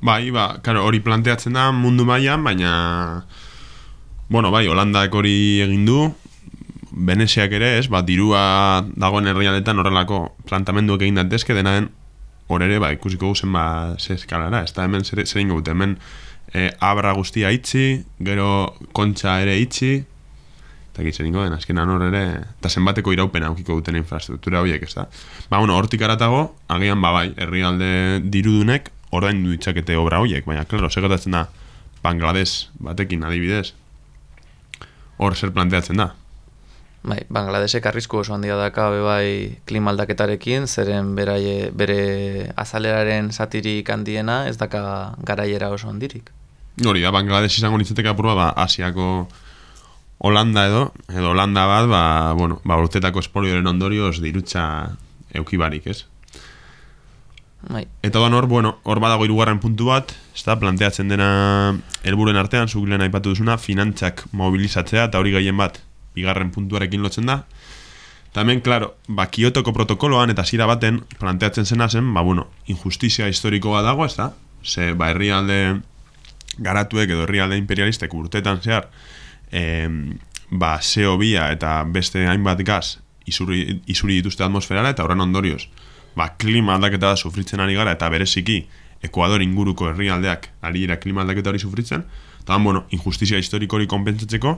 S1: Bai, ba, karo, hori planteatzen da mundu mailan, baina bueno, bai, Holandak hori egin du, Veneziak ere, ez, ba, dirua dagoen herrialdetan horrelako plantamenduak egin datezke, dena den, hor ere, ba, ikusiko guzen, ba, ze eskalara, ez da hemen zer, zer ingo hemen e, abra guztia itxi, gero kontxa ere itxi, eta gitzen den, azkenan hor ere, eta zenbateko iraupena aukiko duten infrastruktura horiek, ez da. Ba, bueno, hortik aratago, agian, ba, bai, herrialde dirudunek, ordaindu ditzakete obra horiek, baina, klaro, segatatzen da, Bangladesh batekin adibidez, hor zer planteatzen da.
S3: Bai, Bangladesek arrisku oso handia daka bai klima aldaketarekin, zeren beraie, bere azaleraren satirik handiena ez daka garaiera oso handirik.
S1: Hori da, Bangladesh izango litzateke apurua, ba, Asiako Holanda edo, edo Holanda bat, ba, bueno, ba, urtetako espolioren ondorioz dirutza eukibarik, ez?
S3: Bai.
S1: Eta doan hor, bueno, hor badago hirugarren puntu bat, ez da, planteatzen dena helburuen artean, zuk aipatu duzuna, finantzak mobilizatzea, eta hori gehien bat, bigarren puntuarekin lotzen da. Eta hemen, klaro, ba, Kiotoko protokoloan eta zira baten planteatzen zena zen, ba, bueno, injustizia historiko bat dago, ez da? Ze, ba, herrialde garatuek edo herrialde imperialistek urtetan zehar, em, ba, CO2 eta beste hainbat gaz isuri, isuri dituzte atmosferara eta horren ondorioz, ba, klima aldaketa da sufritzen ari gara eta bereziki Ekuador inguruko herrialdeak ari dira klima aldaketa hori sufritzen, eta bueno, injustizia historiko hori konpentsatzeko,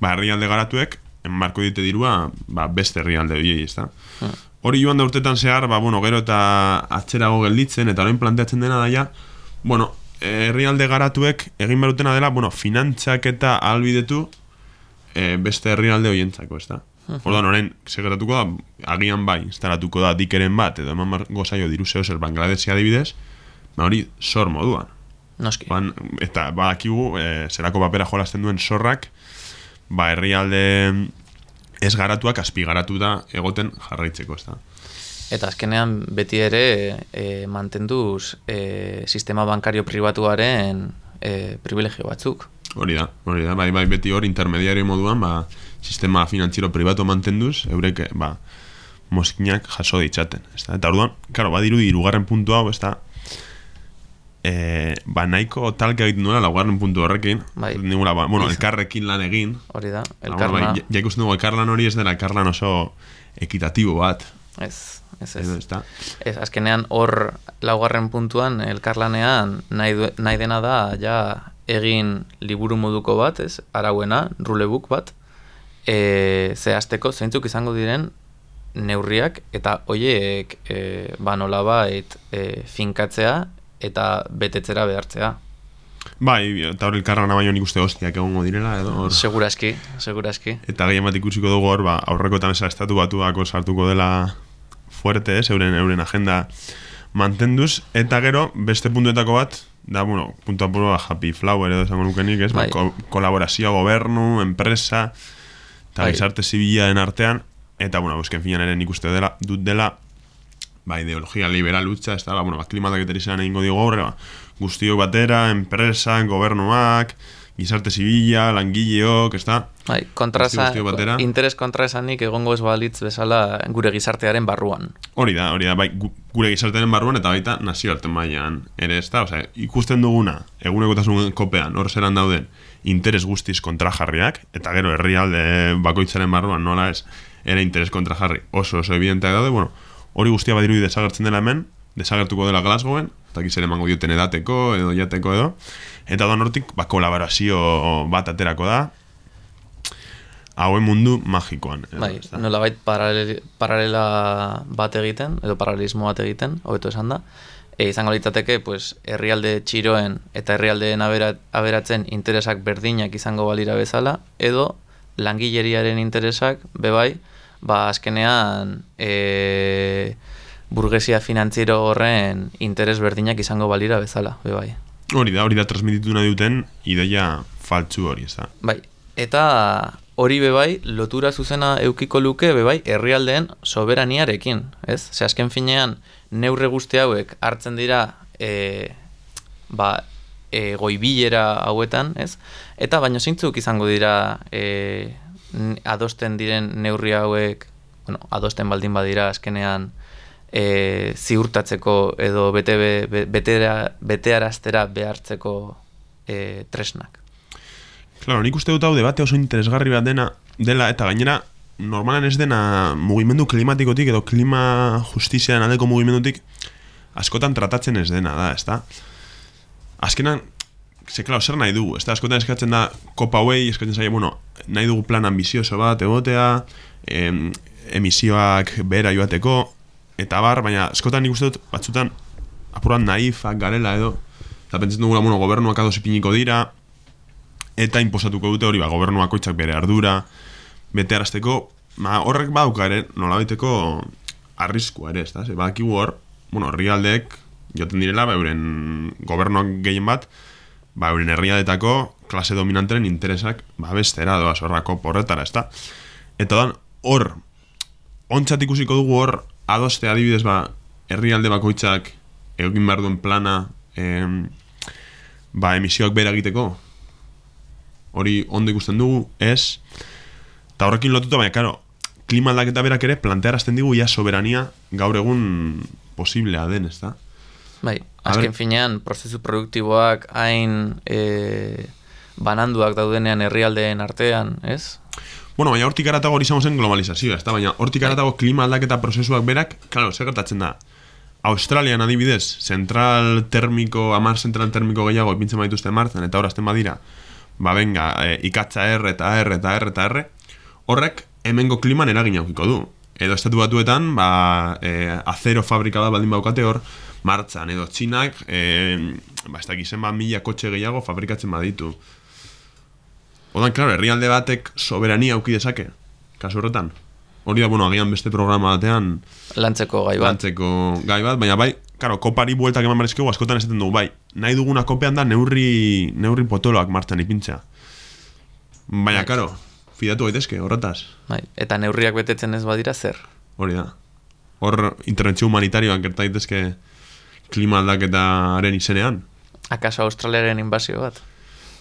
S1: ba, herrialde garatuek enmarko dite dirua ba, beste herrialde horiei, ezta? Hori joan da urtetan zehar, ba, bueno, gero eta atzerago gelditzen, eta orain planteatzen dena daia, bueno, herrialde garatuek egin behar dutena dela, bueno, finantzak eta albidetu e, beste herrialde horientzako, ezta? Orduan, orain, segeratuko da, agian bai, instalatuko da dikeren bat, edo eman bar- gozaio diru zeo zer Bangladesia adibidez, ba hori sor moduan.
S3: Noski.
S1: Ban, eta badakigu, e, zerako papera jolasten duen sorrak, ba herrialde ez garatuak azpigaratu egoten jarraitzeko, ez da.
S3: Eta azkenean beti ere e, mantenduz e, sistema bankario pribatuaren e, privilegio batzuk.
S1: Hori da, hori da, bai, bai, beti hor intermediario moduan, ba, sistema finantziero pribatu mantenduz, eurek, ba, moskinak jaso ditzaten, ez da? Eta orduan, karo, badiru irugarren puntu hau, ez da, e, ba, nahiko talka egiten duela laugarren puntu horrekin,
S3: Bai.
S1: Ninguna, ba, bueno, elkarrekin lan egin,
S3: Hori da,
S1: Ba, bueno,
S3: elkarna,
S1: bai, ja, ja ikusten dugu elkarlan hori ez dela elkarlan oso ekitatibo bat,
S3: ez, ez,
S1: edo,
S3: ez.
S1: ez da?
S3: Ez, azkenean hor laugarren puntuan elkarlanean nahi, du, nahi dena da ja egin liburu moduko bat, ez, arauena, rulebook bat, e, zehazteko zeintzuk izango diren neurriak eta hoiek e, ba nolabait e, finkatzea eta betetzera behartzea.
S1: Bai, eta hor elkarlana baino nik uste hostiak egongo direla, edo hor...
S3: Seguraski, seguraski.
S1: Eta gehien bat ikusiko dugu hor, ba, aurrekotan esa estatu batuako sartuko dela fuerte, ez, euren, euren agenda mantenduz, eta gero, beste puntuetako bat, da, bueno, puntu apuro, ba, happy flower edo esango nukenik, ez, ba,
S3: Bai.
S1: ko kolaborazioa gobernu, enpresa, eta
S3: Bai.
S1: gizarte zibilaren artean, eta, bueno, busken finan ere nik uste dela, dut dela, ba, ideologia liberal utza, ez da, ba, bueno, ba, klimataketari izan egingo diogu gaur, ba, guztiok batera, enpresa, gobernuak, gizarte zibila, langileok, ez da,
S3: Bai, kontraza, interes kontraesanik egongo ez balitz bezala gure gizartearen barruan.
S1: Hori da, hori da, bai, gu- gure gizartearen barruan eta baita nazioarte mailan ere ez da, osea, ikusten duguna, egunekotasun kopean, hor zeran dauden, interes guztiz kontrajarriak, eta gero herrialde bakoitzaren barruan nola ez, ere interes kontrajarri oso oso evidenteak daude, bueno, hori guztia badirudi desagertzen dela hemen, desagertuko dela Glasgowen, eta gizere emango dioten edateko edo jateko edo, eta doan hortik, ba, kolaborazio bat aterako da, hauen mundu magikoan. edo,
S3: Bai,
S1: ez da?
S3: nolabait paralel, paralela bat egiten, edo paralelismo bat egiten, hobeto esan da, e, izango litzateke, pues, herrialde txiroen eta herrialdeen abera, aberatzen interesak berdinak izango balira bezala, edo langileriaren interesak, bebai, ba, azkenean, e, burgesia finantziero horren interes berdinak izango balira bezala, bebai.
S1: Hori da, hori da transmititu nahi duten ideia faltzu hori, ez da.
S3: Bai, eta hori bebai lotura zuzena eukiko luke bebai herrialdeen soberaniarekin, ez? Ze azken finean neurre guzti hauek hartzen dira e, ba, e, goibilera hauetan, ez? Eta baino zeintzuk izango dira e, adosten diren neurri hauek, bueno, adosten baldin badira azkenean e, ziurtatzeko edo bete, be, betera, betearaztera behartzeko e, tresnak.
S1: Claro, nik uste dut hau debate oso interesgarri bat dena, dela, eta gainera, normalan ez dena mugimendu klimatikotik edo klima justiziaren aldeko mugimendutik askotan tratatzen ez dena da, ezta? Azkenan, ze, claro, zer nahi dugu, ezta? Askotan eskatzen da kopa hauei, eskatzen zaie, bueno, nahi dugu plan ambizioso bat egotea, em, emisioak bera joateko, eta bar, baina askotan nik uste dut batzutan apuran naifak garela edo, eta pentsatzen dugula, bueno, gobernuak ados ipiniko dira, eta inposatuko dute hori ba, gobernuak oitzak bere ardura bete arazteko, ma, horrek badauka ere nolabaiteko arriskua ere, ez da? Ze, badakigu hor, bueno, herrialdeek joten direla, ba, euren gobernuak gehien bat, ba, euren herrialdetako klase dominanteren interesak ba, bestera doaz horrako porretara, ez da? Eta dan, hor, ontzat ikusiko dugu hor, adoste adibidez, ba, herrialde bakoitzak egin behar duen plana em, ba, emisioak bera egiteko hori ondo ikusten dugu, ez eta horrekin lotuta, baina, karo klima aldaketa berak ere plantearazten digu ja soberania gaur egun posiblea den, ez da?
S3: Bai, azken finean, prozesu produktiboak hain e, bananduak daudenean herrialdeen artean, ez?
S1: Bueno, baina hortik aratago hori izango zen globalizazioa, ez da? Baina hortik aratago klima aldaketa prozesuak berak, klaro, zer gertatzen da? Australian adibidez, zentral termiko, amar zentral termiko gehiago ipintzen badituzte martzen, eta horazten badira, ba venga, e, ikatza R eta R eta R eta R, horrek hemengo kliman eragin aukiko du. Edo estatu batuetan, ba, e, azero fabrika bat baldin baukate hor, martzan, edo txinak, e, ba, ez dakizen ba, mila kotxe gehiago fabrikatzen baditu. Odan, klaro, herrialde batek soberania auki dezake, kasu horretan. Hori da, bueno, agian beste programa batean
S3: Lantzeko gai bat.
S1: lantzeko gai bat, baina bai, karo, kopari bueltak eman barrizkegu askotan esaten dugu, bai, nahi duguna kopean da neurri, neurri potoloak martxan ipintzea. Baina, karo, fidatu gaitezke, horretaz,
S3: Bai, eta neurriak betetzen ez badira zer.
S1: hori da. Hor, interventzio humanitarioan gerta daitezke klima aldaketaren izenean.
S3: Akaso Australiaren inbazio bat.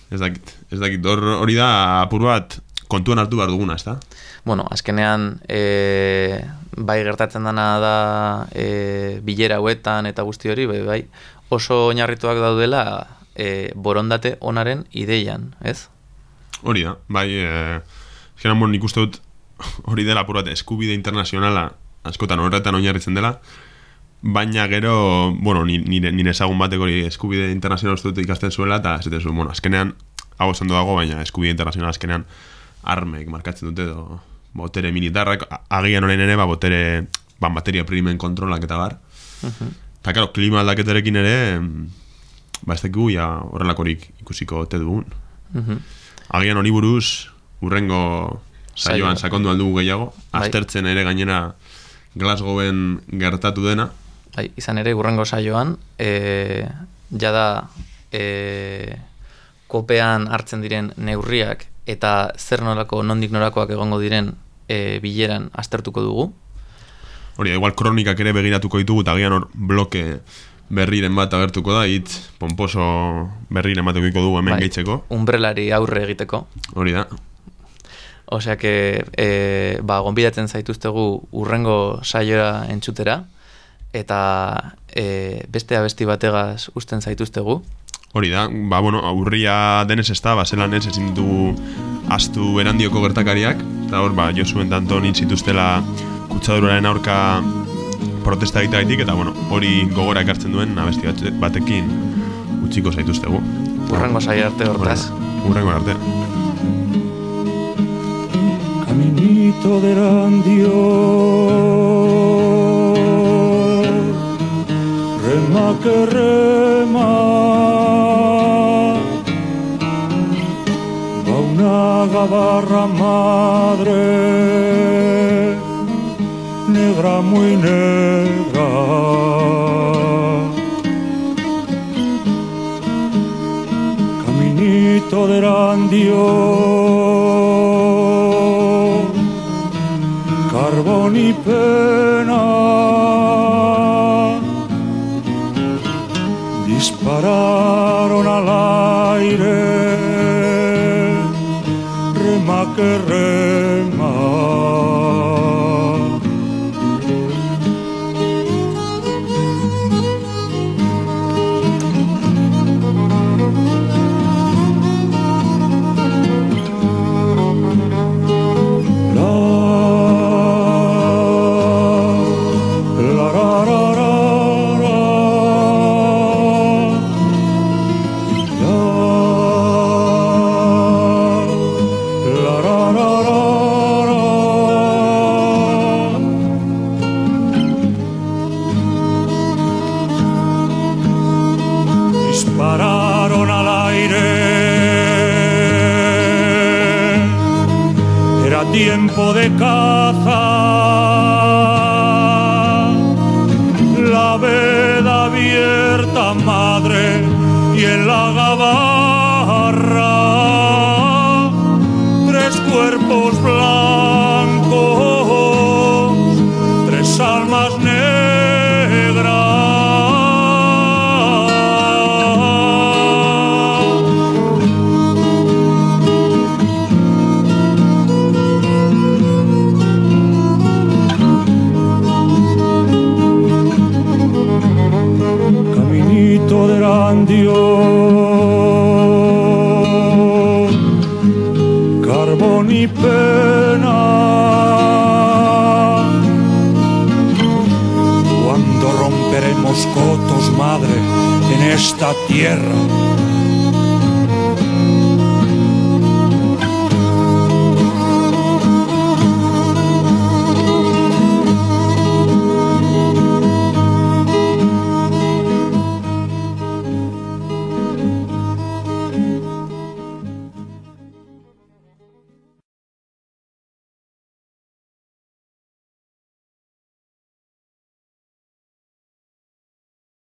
S1: Ez dakit, ez dakit, hor, hori da apur bat kontuan hartu behar duguna, ez da?
S3: Bueno, azkenean e, bai gertatzen dana da e, bilera hauetan eta guzti hori, bai, bai oso oinarrituak daudela e, borondate onaren ideian, ez?
S1: Hori da, bai, e, ezkeran, bueno, nik uste dut hori dela apur bat eskubide internazionala askotan horretan oinarritzen dela, baina gero, bueno, ni- nire, nire ezagun batek hori eskubide internazionala uste ikasten zuela, eta esaten zuen, bueno, azkenean, hau esan dago, baina eskubide internazionala azkenean armek markatzen dute edo botere militarrak, agian orain ere, ba, botere, ba, materia primen kontrolak eta bar. Eta, karo, klima aldaketarekin ere, ba, ez dakigu, ja, horrelakorik ikusiko ote dugun.
S3: Mhm.
S1: Agian hori buruz, urrengo saioan
S3: Saio.
S1: sakondu aldugu gehiago,
S3: Bai.
S1: aztertzen ere gainera Glasgowen gertatu dena,
S3: Bai, izan ere, urrengo saioan, e, jada e, kopean hartzen diren neurriak eta zer nolako nondik norakoak egongo diren e, bileran aztertuko dugu.
S1: hori igual kronikak ere begiratuko ditugu, eta agian hor bloke berriren bat agertuko da, hitz pomposo berriren bat edukiko dugu hemen
S3: Bai,
S1: gehitzeko,
S3: Umbrelari aurre egiteko.
S1: hori da.
S3: Osea que, e, ba, gonbidatzen zaituztegu urrengo saiora entzutera, eta e, beste abesti bategaz usten zaituztegu.
S1: Hori da, ba, bueno, aurria denez ez da, ba, zelan ez ezin ditugu astu erandioko gertakariak, eta hor, ba, Josuen Danton zituztela kutsaduraren aurka protesta egiteagatik, eta, bueno, hori gogora ekartzen duen abesti bat- batekin utziko zaituztegu.
S3: Urrengo saio arte hortaz.
S1: Urrengo arte.
S4: Caminito de barra madre, negra, muy negra. Caminito del Andio, carbón y pez. Tiempo de caza. La veda abierta, madre, y en la esta tierra